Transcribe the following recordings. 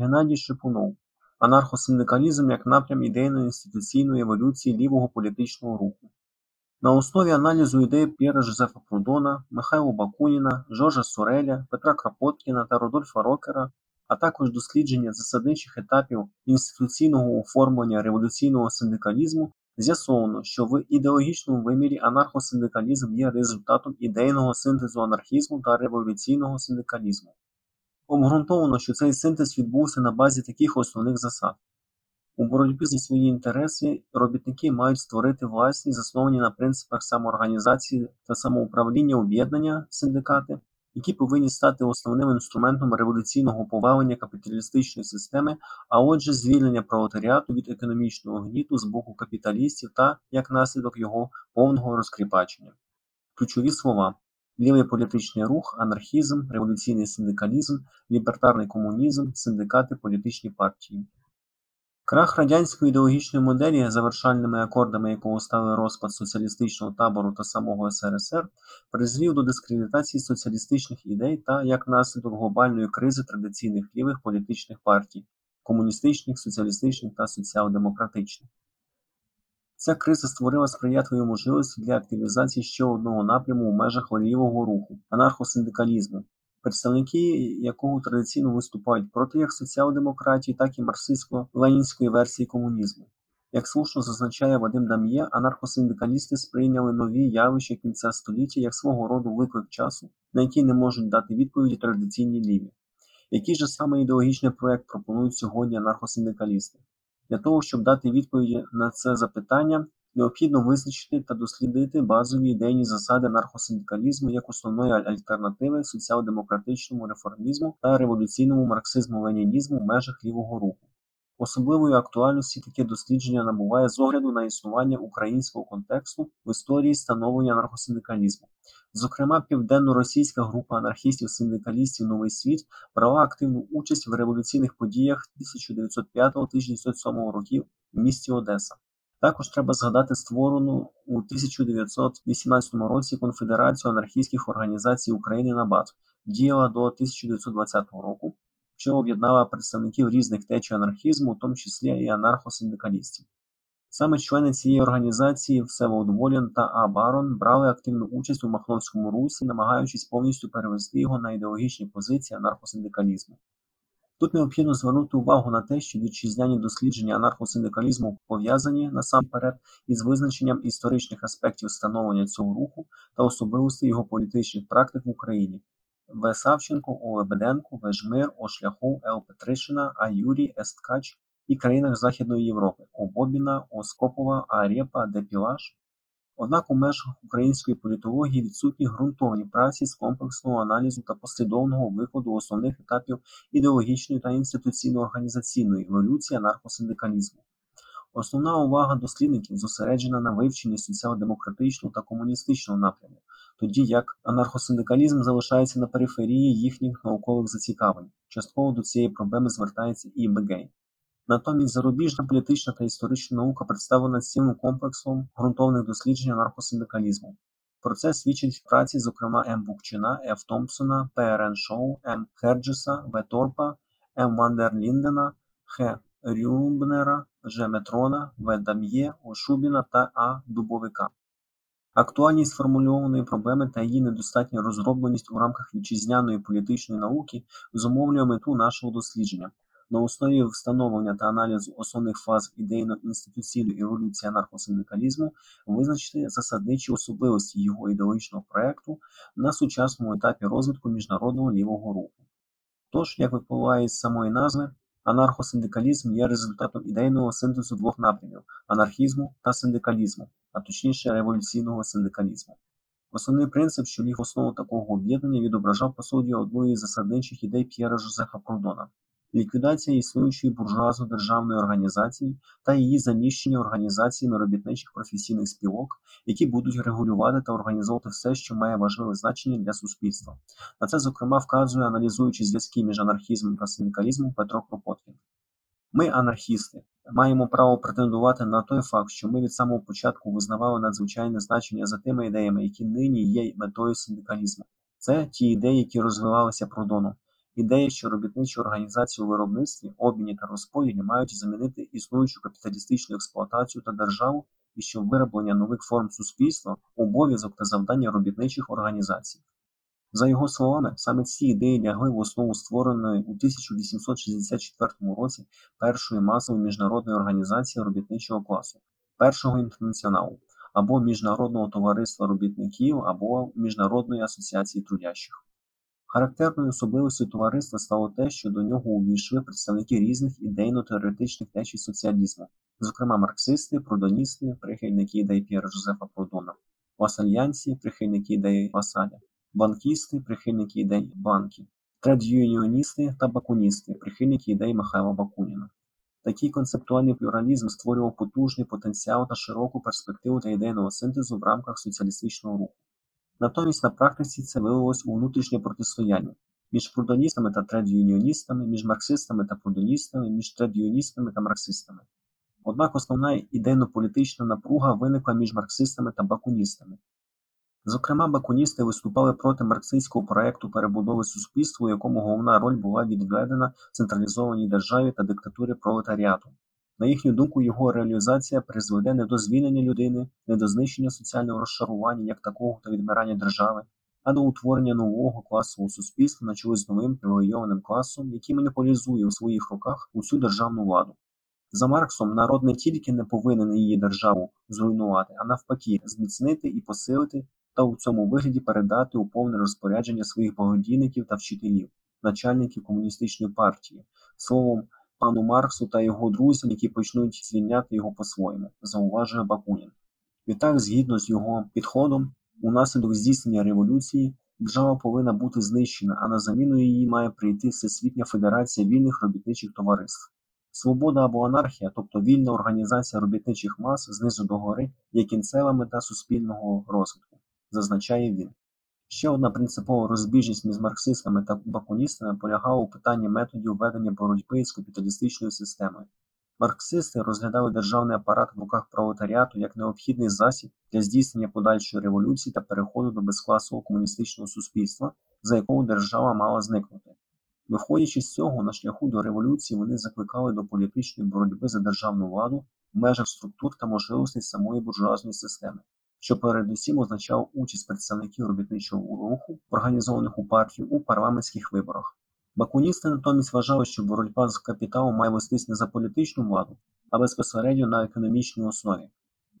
Геннадій Шипунов Анархосиндикалізм як напрям ідейно-інституційної еволюції лівого політичного руху. На основі аналізу ідей П'єра Жозефа Прудона, Михайла Бакуніна, Жоржа Суреля, Петра Крапоткіна та Рудольфа Рокера, а також дослідження засадничих етапів інституційного оформлення революційного синдикалізму, з'ясовано, що в ідеологічному вимірі анархосиндикалізм є результатом ідейного синтезу анархізму та революційного синдикалізму. Обґрунтовано, що цей синтез відбувся на базі таких основних засад. У боротьбі за свої інтереси робітники мають створити власні, засновані на принципах самоорганізації та самоуправління об'єднання синдикати, які повинні стати основним інструментом революційного повалення капіталістичної системи, а отже, звільнення пролетаріату від економічного гніту з боку капіталістів та, як наслідок його повного розкріпачення. Ключові слова лівий політичний рух, анархізм, революційний синдикалізм, лібертарний комунізм, синдикати, політичні партії. Крах радянської ідеологічної моделі, завершальними акордами якого стали розпад соціалістичного табору та самого СРСР, призвів до дискредитації соціалістичних ідей та як наслідок глобальної кризи традиційних лівих політичних партій комуністичних, соціалістичних та соціал-демократичних. Ця криза створила сприятливі можливості для активізації ще одного напряму у межах лівого руху анархосиндикалізму, представники якого традиційно виступають проти як соціал-демократії, так і марксистсько-ленінської версії комунізму. Як слушно зазначає Вадим Дам'є, анархосиндикалісти сприйняли нові явища кінця століття як свого роду виклик часу, на який не можуть дати відповіді традиційні ліві. Який же саме ідеологічний проект пропонують сьогодні анархосиндикалісти? Для того, щоб дати відповіді на це запитання, необхідно визначити та дослідити базові ідейні засади анархосиндикалізму як основної альтернативи соціал-демократичному реформізму та революційному марксизму-ленінізму в межах лівого руху. Особливої актуальності таке дослідження набуває з огляду на існування українського контексту в історії становлення анархосиндикалізму. Зокрема, південно-російська група анархістів-синдикалістів Новий світ брала активну участь в революційних подіях 1905-1907 років в місті Одеса. Також треба згадати створену у 1918 році Конфедерацію анархістських організацій України «Набат», діяла до 1920 року, що об'єднала представників різних течій анархізму, у тому числі і анархосиндикалістів. Саме члени цієї організації Всеволод та А. Барон брали активну участь у Махновському русі, намагаючись повністю перевести його на ідеологічні позиції анархосиндикалізму. Тут необхідно звернути увагу на те, що вітчизняні дослідження анархосиндикалізму пов'язані насамперед із визначеннем історичних аспектів становлення цього руху та особливостей його політичних практик в Україні. В. Савченко, О. Лебеденко, В. Жмир, О. Шляхов, Л. Петришина, А. Юрій, С. Ткач і країнах Західної Європи О. Бобіна, О. Скопова, А. Пілаш. Однак у межах української політології відсутні ґрунтовні праці з комплексного аналізу та послідовного викладу основних етапів ідеологічної та інституційно-організаційної еволюції анархосиндикалізму. Основна увага дослідників зосереджена на вивченні соціал-демократичного та комуністичного напряму, тоді як анархосиндикалізм залишається на периферії їхніх наукових зацікавлень. Частково до цієї проблеми звертається і Бегейн. Натомість зарубіжна політична та історична наука представлена цілим комплексом ґрунтовних досліджень анархосиндикалізму. Про це свідчать праці, зокрема М. Букчина, Ф. Томпсона, П. Р. Н. Шоу, М. Херджеса, В. Торпа, М. Вандерліндена, Х. Рюбнера, Ж. Метрона, В. Дам'є, О. Шубіна та А. Дубовика. Актуальність сформульованої проблеми та її недостатня розробленість у рамках вітчизняної політичної науки зумовлює мету нашого дослідження. На основі встановлення та аналізу основних фаз ідейно-інституційної еволюції анархосиндикалізму визначити засадничі особливості його ідеологічного проекту на сучасному етапі розвитку міжнародного лівого руху. Тож, як випливає з самої назви, анархосиндикалізм є результатом ідейного синтезу двох напрямів анархізму та синдикалізму, а точніше революційного синдикалізму. Основний принцип, що ліг основу такого об'єднання, відображав по суті одну із засадничих ідей П'єра Жозефа Кордона ліквідація існуючої буржуазно-державної організації та її заміщення організаціями робітничих професійних спілок, які будуть регулювати та організовувати все, що має важливе значення для суспільства. На це, зокрема, вказує, аналізуючи зв'язки між анархізмом та синдикалізмом Петро Кропоткін. Ми, анархісти, маємо право претендувати на той факт, що ми від самого початку визнавали надзвичайне значення за тими ідеями, які нині є метою синдикалізму. Це ті ідеї, які розвивалися продоном Ідея, що робітничі організації у виробництві, обміні та розподілі мають замінити існуючу капіталістичну експлуатацію та державу, і що вироблення нових форм суспільства обов'язок та завдання робітничих організацій. За його словами, саме ці ідеї лягли в основу створеної у 1864 році першої масової міжнародної організації робітничого класу, першого інтернаціоналу, або Міжнародного товариства робітників, або Міжнародної асоціації трудящих. Характерною особливістю товариства стало те, що до нього увійшли представники різних ідейно-теоретичних течій соціалізму, зокрема марксисти, прудоністи, прихильники ідей П'єра Жозефа Прудона, Васальянці, прихильники ідеї Васаля, банкісти, прихильники ідей банків, тредюніоністи та бакуністи, прихильники ідей Михайла Бакуніна. Такий концептуальний плюралізм створював потужний потенціал та широку перспективу та ідейного синтезу в рамках соціалістичного руху. Натомість на практиці це вилилось у внутрішнє протистояння між прудоністами та тред-юніоністами, між марксистами та прудоністами, між тред-юністами та марксистами. Однак основна ідейно-політична напруга виникла між марксистами та бакуністами. Зокрема, бакуністи виступали проти марксистського проекту перебудови суспільства, у якому головна роль була відведена централізованій державі та диктатурі пролетаріату. На їхню думку, його реалізація призведе не до звільнення людини, не до знищення соціального розшарування як такого та відмирання держави, а до утворення нового класового суспільства на чолі з новим привілейованим класом, який монополізує у своїх руках усю державну владу. За Марксом, народ не тільки не повинен її державу зруйнувати, а навпаки, зміцнити і посилити та у цьому вигляді передати у повне розпорядження своїх благодійників та вчителів, начальників комуністичної партії, словом, пану Марксу та його друзям, які почнуть звільняти його по-своєму, зауважує Бакунін. Відтак, згідно з його підходом, унаслідок здійснення революції держава повинна бути знищена, а на заміну її має прийти Всесвітня Федерація вільних робітничих товариств. Свобода або анархія, тобто вільна організація робітничих мас знизу до гори, є кінцева мета суспільного розвитку, зазначає він. Ще одна принципова розбіжність між марксистами та бакуністами полягала у питанні методів ведення боротьби з капіталістичною системою. Марксисти розглядали державний апарат в руках пролетаріату як необхідний засіб для здійснення подальшої революції та переходу до безкласового комуністичного суспільства, за якого держава мала зникнути. Виходячи з цього, на шляху до революції вони закликали до політичної боротьби за державну владу в межах структур та можливостей самої буржуазної системи, що передусім означав участь представників робітничого руху, організованих у партію у парламентських виборах. Бакуністи натомість вважали, що боротьба з капіталом має вестись не за політичну владу, а безпосередньо на економічній основі.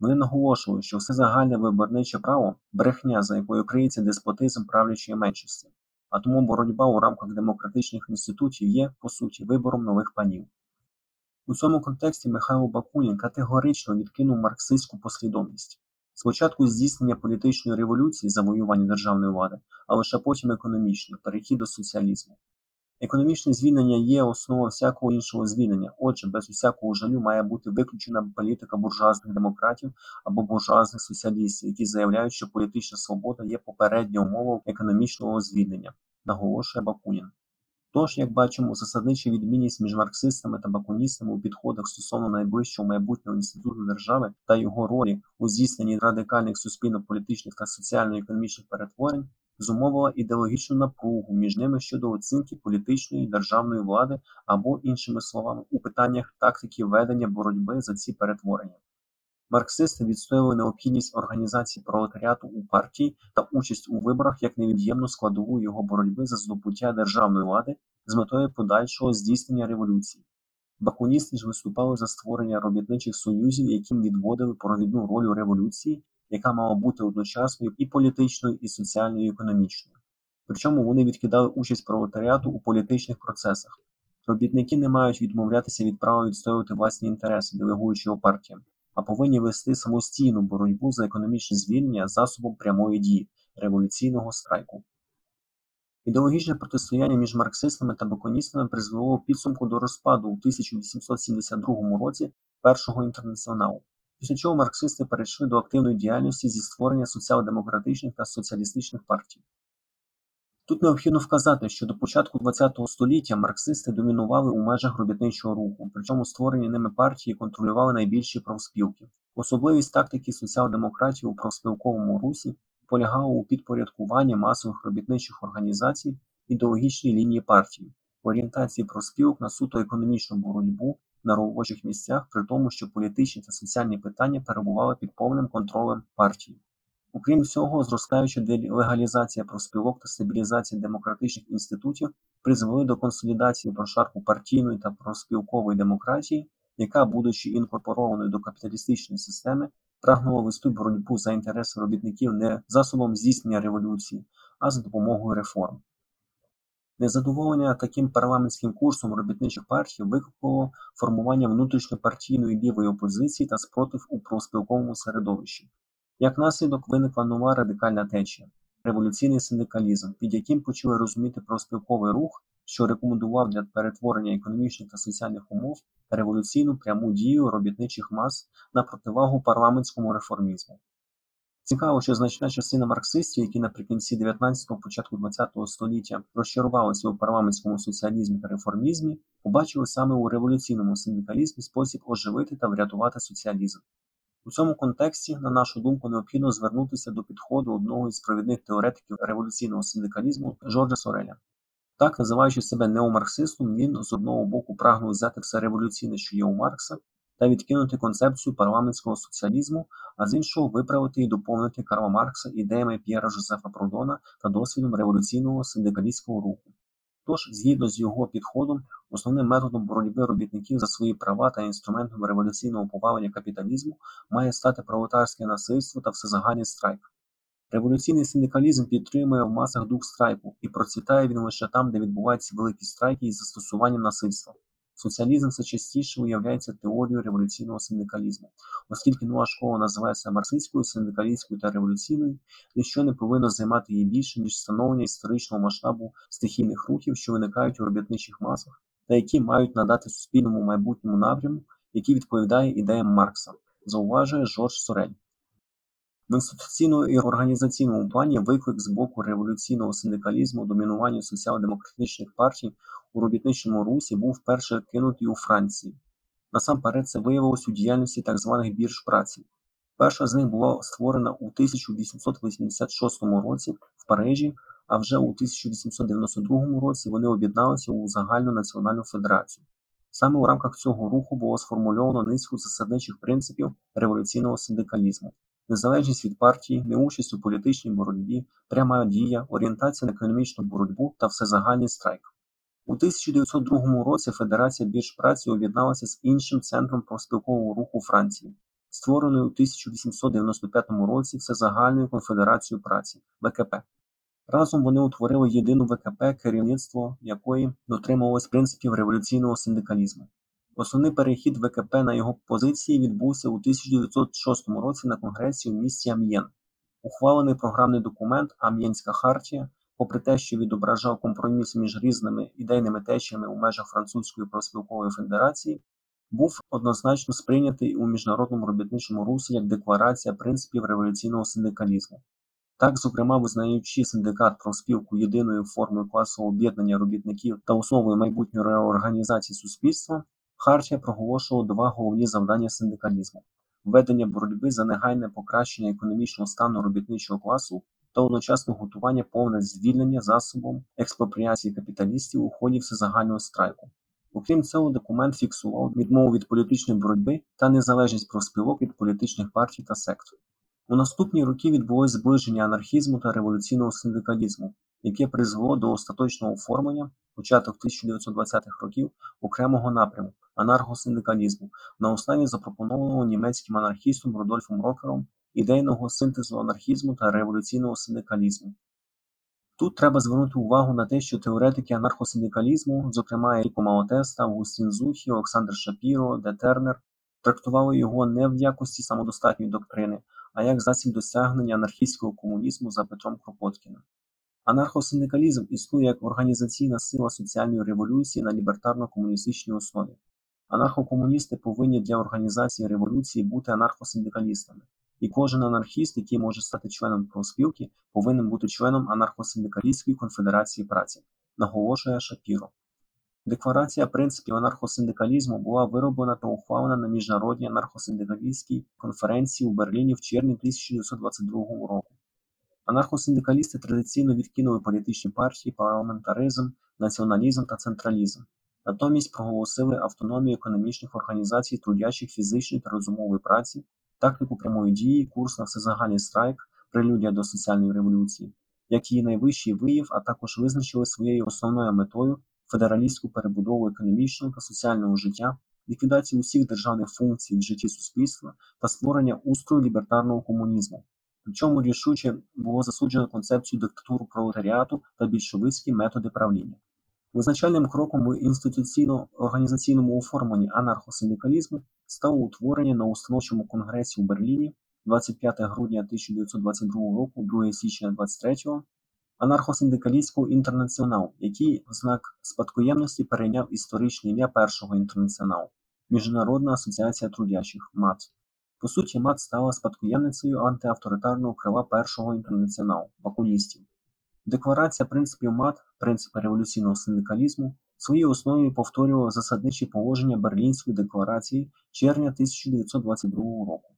Вони наголошували, що все загальне виборниче право брехня, за якою криється деспотизм правлячої меншості, а тому боротьба у рамках демократичних інститутів є, по суті, вибором нових панів. У цьому контексті Михайло Бакунін категорично відкинув марксистську послідовність. Спочатку здійснення політичної революції, завоювання державної влади, а лише потім економічне, перехід до соціалізму. Економічне звільнення є основа всякого іншого звільнення, отже, без усякого жалю має бути виключена політика буржуазних демократів або буржуазних соціалістів, які заявляють, що політична свобода є попередня умова економічного звільнення, наголошує Бакунін. Тож, як бачимо, засаднича відмінність між марксистами та бакуністами у підходах стосовно найближчого майбутнього інституту держави та його ролі у здійсненні радикальних суспільно-політичних та соціально-економічних перетворень зумовила ідеологічну напругу між ними щодо оцінки політичної державної влади або, іншими словами, у питаннях тактики ведення боротьби за ці перетворення. Марксисти відстоювали необхідність організації пролетаріату у партії та участь у виборах як невід'ємну складову його боротьби за здобуття державної влади з метою подальшого здійснення революції. Бакуністи ж виступали за створення робітничих союзів, яким відводили провідну роль революції, яка мала бути одночасною і політичною, і соціальною, і економічною. Причому вони відкидали участь пролетаріату у політичних процесах. Робітники не мають відмовлятися від права відстоювати власні інтереси, делегуючи партіям, а повинні вести самостійну боротьбу за економічне звільнення засобом прямої дії революційного страйку. Ідеологічне протистояння між марксистами та баконістами призвело в підсумку до розпаду у 1872 році першого інтернаціоналу, після чого марксисти перейшли до активної діяльності зі створення соціал-демократичних та соціалістичних партій. Тут необхідно вказати, що до початку ХХ століття марксисти домінували у межах робітничого руху, причому створені ними партії контролювали найбільші профспілки. Особливість тактики соціал-демократії у профспілковому русі полягала у підпорядкуванні масових робітничих організацій ідеологічної лінії партії, орієнтації профспілок на суто економічну боротьбу на робочих місцях, при тому, що політичні та соціальні питання перебували під повним контролем партії. Окрім всього, зростаюча легалізація профспілок та стабілізація демократичних інститутів призвели до консолідації прошарку партійної та профспілкової демократії, яка, будучи інкорпорованою до капіталістичної системи, прагнула вести боротьбу за інтереси робітників не засобом здійснення революції, а за допомогою реформ. Незадоволення таким парламентським курсом робітничих партій викликало формування внутрішньопартійної лівої опозиції та спротив у профспілковому середовищі. Як наслідок виникла нова радикальна течія революційний синдикалізм, під яким почали розуміти профспілковий рух, що рекомендував для перетворення економічних та соціальних умов революційну пряму дію робітничих мас на противагу парламентському реформізму. Цікаво, що значна частина марксистів, які наприкінці 19-го, початку 20-го століття розчарувалися у парламентському соціалізмі та реформізмі, побачили саме у революційному синдикалізмі спосіб оживити та врятувати соціалізм. У цьому контексті, на нашу думку, необхідно звернутися до підходу одного із провідних теоретиків революційного синдикалізму Жоржа Сореля. Так, називаючи себе неомарксистом, він з одного боку прагнув взяти все революційне, що є у Маркса, та відкинути концепцію парламентського соціалізму, а з іншого виправити і доповнити Карла Маркса ідеями П'єра Жозефа Продона та досвідом революційного синдикалістського руху. Тож, згідно з його підходом, основним методом боротьби робітників за свої права та інструментом революційного повалення капіталізму має стати пролетарське насильство та всезагальний страйк. Революційний синдикалізм підтримує в масах дух страйку і процвітає він лише там, де відбуваються великі страйки із застосуванням насильства. Соціалізм все частіше уявляється теорією революційного синдикалізму, оскільки нова школа називається марксистською, синдикалістською та революційною, ніщо не повинно займати її більше, ніж встановлення історичного масштабу стихійних рухів, що виникають у робітничих масах, та які мають надати суспільному майбутньому напряму, який відповідає ідеям Маркса, зауважує Жорж Сорель. В інституційному і організаційному плані виклик з боку революційного синдикалізму домінування соціал-демократичних партій у робітничому русі був вперше кинутий у Франції. Насамперед це виявилось у діяльності так званих бірж праці. Перша з них була створена у 1886 році в Парижі, а вже у 1892 році вони об'єдналися у загальну національну федерацію. Саме у рамках цього руху було сформульовано низку засадничих принципів революційного синдикалізму незалежність від партії, неучасть у політичній боротьбі, пряма дія, орієнтація на економічну боротьбу та всезагальний страйк. У 1902 році Федерація бірж праці об'єдналася з іншим центром профспілкового руху Франції, створеною у 1895 році Всезагальною конфедерацією праці ВКП. Разом вони утворили єдину ВКП, керівництво якої дотримувалось принципів революційного синдикалізму. Основний перехід ВКП на його позиції відбувся у 1906 році на конгресі у місті Ам'єн. Ухвалений програмний документ Ам'єнська хартія, попри те, що відображав компроміс між різними ідейними течіями у межах Французької профспілкової федерації, був однозначно сприйнятий у міжнародному робітничому русі як декларація принципів революційного синдикалізму. Так, зокрема, визнаючи синдикат профспілку єдиною формою класового об'єднання робітників та основою майбутньої реорганізації суспільства, Хартія проголошувала два головні завдання синдикалізму введення боротьби за негайне покращення економічного стану робітничого класу та одночасно готування повне звільнення засобом експропріації капіталістів у ході всезагального страйку. Окрім цього, документ фіксував відмову від політичної боротьби та незалежність профспілок від політичних партій та сект. У наступні роки відбулось зближення анархізму та революційного синдикалізму, яке призвело до остаточного оформлення початок 1920-х років окремого напряму анархосиндикалізму на основі запропонованого німецьким анархістом Рудольфом Рокером ідейного синтезу анархізму та революційного синдикалізму. Тут треба звернути увагу на те, що теоретики анархосиндикалізму, зокрема Еріко Маотеста, Августін Зухі, Олександр Шапіро, Де Тернер, трактували його не в якості самодостатньої доктрини, а як засіб досягнення анархістського комунізму за Петром Кропоткіним. Анархосиндикалізм існує як організаційна сила соціальної революції на лібертарно-комуністичній основі. Анархокомуністи повинні для організації революції бути анархосиндикалістами, і кожен анархіст, який може стати членом профспілки, повинен бути членом анархосиндикалістської конфедерації праці, наголошує Шапіро. Декларація принципів анархосиндикалізму була вироблена та ухвалена на міжнародній анархосиндикалістській конференції у Берліні в червні 1922 року. Анархосиндикалісти традиційно відкинули політичні партії, парламентаризм, націоналізм та централізм. Натомість проголосили автономію економічних організацій трудячих фізичної та розумової праці, тактику прямої дії, курс на всезагальний страйк, прелюдія до соціальної революції, як її найвищий вияв, а також визначили своєю основною метою федералістську перебудову економічного та соціального життя, ліквідацію усіх державних функцій в житті суспільства та створення устрою лібертарного комунізму. Причому рішуче було засуджено концепцію диктатуру пролетаріату та більшовицькі методи правління. Визначальним кроком в інституційно-організаційному оформленні анархосиндикалізму стало утворення на установчому конгресі у Берліні 25 грудня 1922 року, 2 січня 23 анархосиндикалістського інтернаціоналу, який в знак спадкоємності перейняв історичне ім'я першого інтернаціоналу Міжнародна асоціація трудячих МАТ. По суті, МАТ стала спадкоємницею антиавторитарного крила першого інтернаціоналу бакуністів. Декларація принципів МАТ, принципи революційного синдикалізму, в своїй основі повторювала засадничі положення Берлінської декларації червня 1922 року.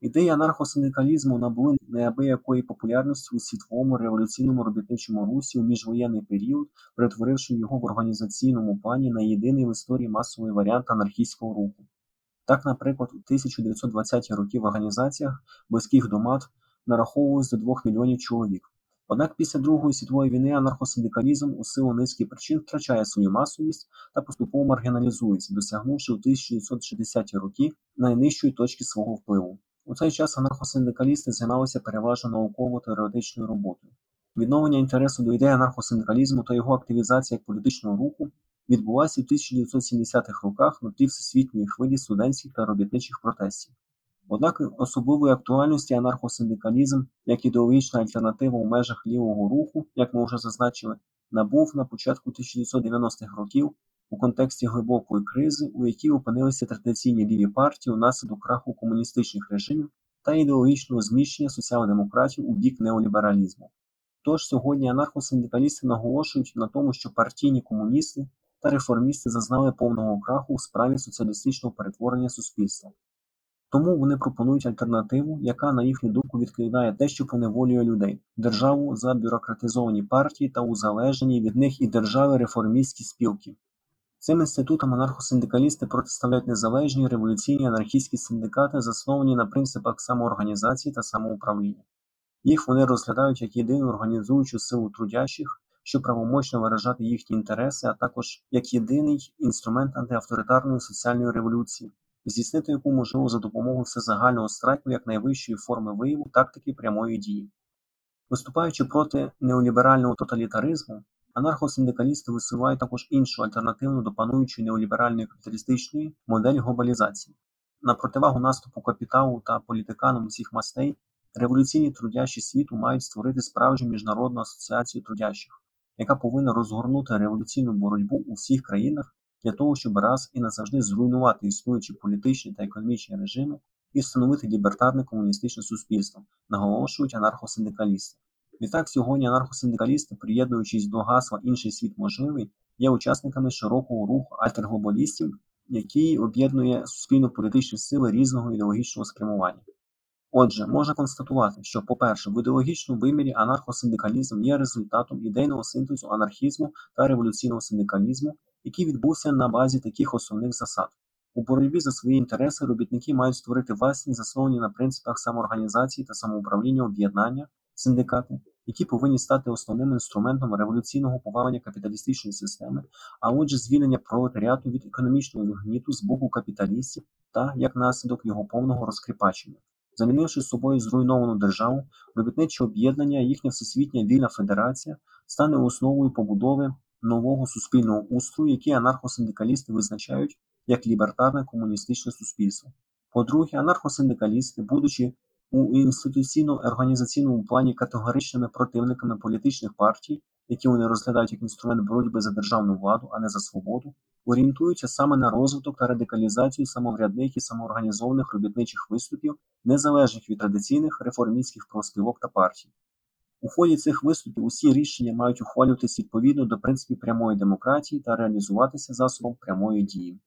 Ідеї анархосиндикалізму набули неабиякої популярності у світовому революційному робітничому русі у міжвоєнний період, перетворивши його в організаційному плані на єдиний в історії масовий варіант анархістського руху. Так, наприклад, у 1920-ті роки в організаціях, близьких до МАТ, нараховувалось до 2 мільйонів чоловік. Однак після Другої світової війни анархосиндикалізм у силу низки причин втрачає свою масовість та поступово маргіналізується, досягнувши у 1960-ті роки найнижчої точки свого впливу. У цей час анархосиндикалісти займалися переважно науково-теоретичною роботою. Відновлення інтересу до ідеї анархосиндикалізму та його активізація як політичного руху відбулася у 1970-х роках на тлі всесвітньої хвилі студентських та робітничих протестів. Однак особливої актуальності анархосиндикалізм як ідеологічна альтернатива у межах лівого руху, як ми вже зазначили, набув на початку 1990-х років у контексті глибокої кризи, у якій опинилися традиційні ліві партії унаслідок краху комуністичних режимів та ідеологічного зміщення соціал-демократів у бік неолібералізму. Тож сьогодні анархосиндикалісти наголошують на тому, що партійні комуністи та реформісти зазнали повного краху у справі соціалістичного перетворення суспільства. Тому вони пропонують альтернативу, яка, на їхню думку, відкидає те, що поневолює людей, державу за бюрократизовані партії та узалежені від них і держави реформістські спілки. Цим інститутам анархосиндикалісти протиставляють незалежні революційні анархістські синдикати, засновані на принципах самоорганізації та самоуправління. Їх вони розглядають як єдину організуючу силу трудящих, щоб правомочно виражати їхні інтереси, а також як єдиний інструмент антиавторитарної соціальної революції, здійснити яку можливо за допомогою всезагального страйку як найвищої форми вияву тактики прямої дії. Виступаючи проти неоліберального тоталітаризму, анархосиндикалісти висувають також іншу альтернативну до пануючої неоліберальної капіталістичної модель глобалізації. На противагу наступу капіталу та політиканам усіх мастей, революційні трудящі світу мають створити справжню міжнародну асоціацію трудящих, яка повинна розгорнути революційну боротьбу у всіх країнах для того, щоб раз і назавжди зруйнувати існуючі політичні та економічні режими і встановити лібертарне комуністичне суспільство, наголошують анархосиндикалісти. Відтак сьогодні анархосиндикалісти, приєднуючись до гасла Інший світ можливий, є учасниками широкого руху альтерглобалістів, який об'єднує суспільно-політичні сили різного ідеологічного спрямування. Отже, можна констатувати, що, по-перше, в ідеологічному вимірі анархосиндикалізм є результатом ідейного синтезу анархізму та революційного синдикалізму, який відбувся на базі таких основних засад. У боротьбі за свої інтереси робітники мають створити власні засновані на принципах самоорганізації та самоуправління об'єднання, синдикати, які повинні стати основним інструментом революційного повалення капіталістичної системи, а отже, звільнення пролетаріату від економічного гніту з боку капіталістів та як наслідок його повного розкріпачення. Замінивши собою зруйновану державу, робітниче об'єднання, їхня всесвітня вільна федерація стане основою побудови нового суспільного устрою, який анархосиндикалісти визначають як лібертарне комуністичне суспільство. По-друге, анархосиндикалісти, будучи у інституційно-організаційному плані категоричними противниками політичних партій, які вони розглядають як інструмент боротьби за державну владу, а не за свободу, орієнтуються саме на розвиток та радикалізацію самоврядних і самоорганізованих робітничих виступів, незалежних від традиційних реформістських профспілок та партій. У ході цих виступів усі рішення мають ухвалюватися відповідно до принципів прямої демократії та реалізуватися засобом прямої дії.